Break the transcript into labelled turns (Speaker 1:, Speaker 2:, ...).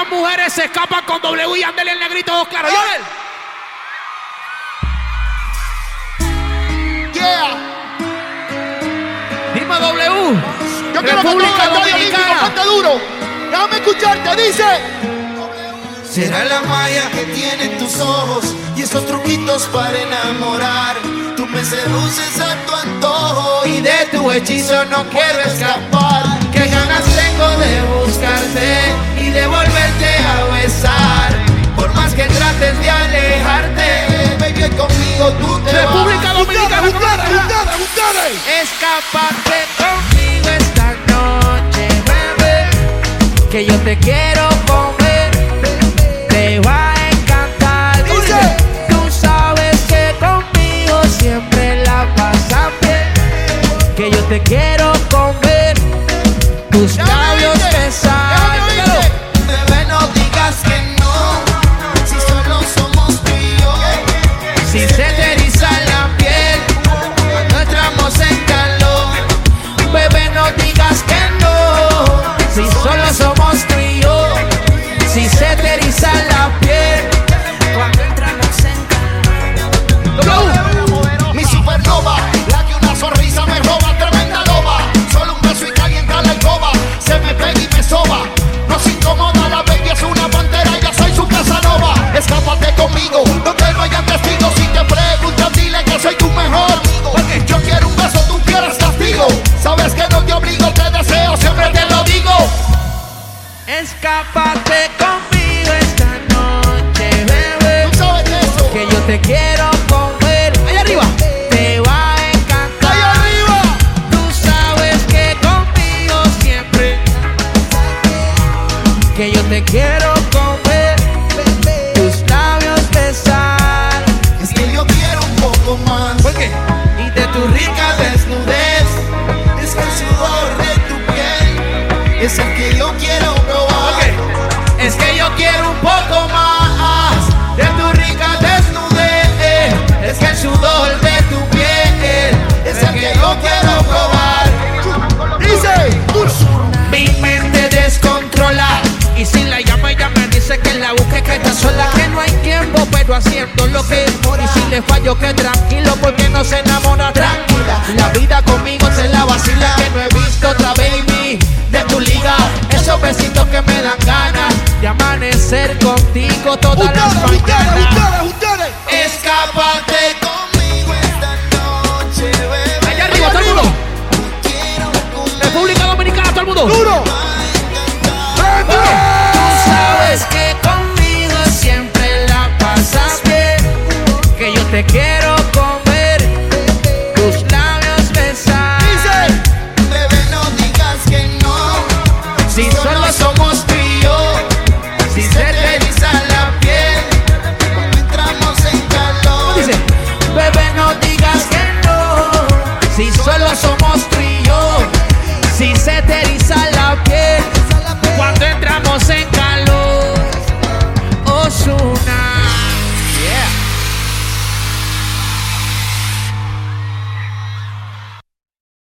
Speaker 1: ¿Cuántas mujeres se escapan con W y Andel el negrito dos claro? Yonel.
Speaker 2: Yeah.
Speaker 1: Dime W.
Speaker 2: Yo quiero que República todo el estadio olímpico Dominicana. cante duro. Déjame escucharte, dice.
Speaker 1: Será la
Speaker 3: malla que tienen tus ojos y esos truquitos para enamorar. Tú me seduces a tu antojo
Speaker 1: y de tu hechizo no quiero escapar. Qué ganas Escaparte conmigo esta noche, bebé. Que yo te quiero comer, te va a encantar. Dice. Tú sabes que conmigo siempre la pasas bien. Que yo te quiero comer, tus labios oíste, se te eriza la piel cuando entramos en
Speaker 3: calor. Mi supernova, la que una sonrisa me roba, tremenda loba. Solo un beso y calienta la alcoba. Se me pega y me soba. No se incomoda, la baby es una pantera, ya soy su casanova. Escápate conmigo, no haya testigos. Si te preguntan, dile que soy tu mejor amigo. Porque yo quiero un beso, tú quieres castigo. Sabes que no te obligo, te deseo, siempre te lo digo.
Speaker 1: Escápate te quiero comer. Allá arriba. Te va a encantar. Ahí arriba. Tú sabes que conmigo siempre. Que yo te quiero que la busque, que está sola, que no hay tiempo, pero haciendo lo que es. Y si le fallo, que tranquilo, porque no se enamora tranquila. La vida conmigo se la vacila, que no he visto otra baby de tu liga. Esos besitos que me dan ganas de amanecer contigo todas las ustedes, ustedes, mañanas.
Speaker 2: ustedes,
Speaker 1: ustedes. Escápate
Speaker 3: conmigo esta noche, bebé. Allá arriba, todo el mundo. República
Speaker 1: Dominicana, todo el mundo. Duro. Si solo somos tú y yo, si se te eriza la piel,
Speaker 3: cuando entramos en calor. Dice,
Speaker 1: bebé, no digas que no. Si solo somos tú y yo, si se te eriza la piel, cuando entramos en calor.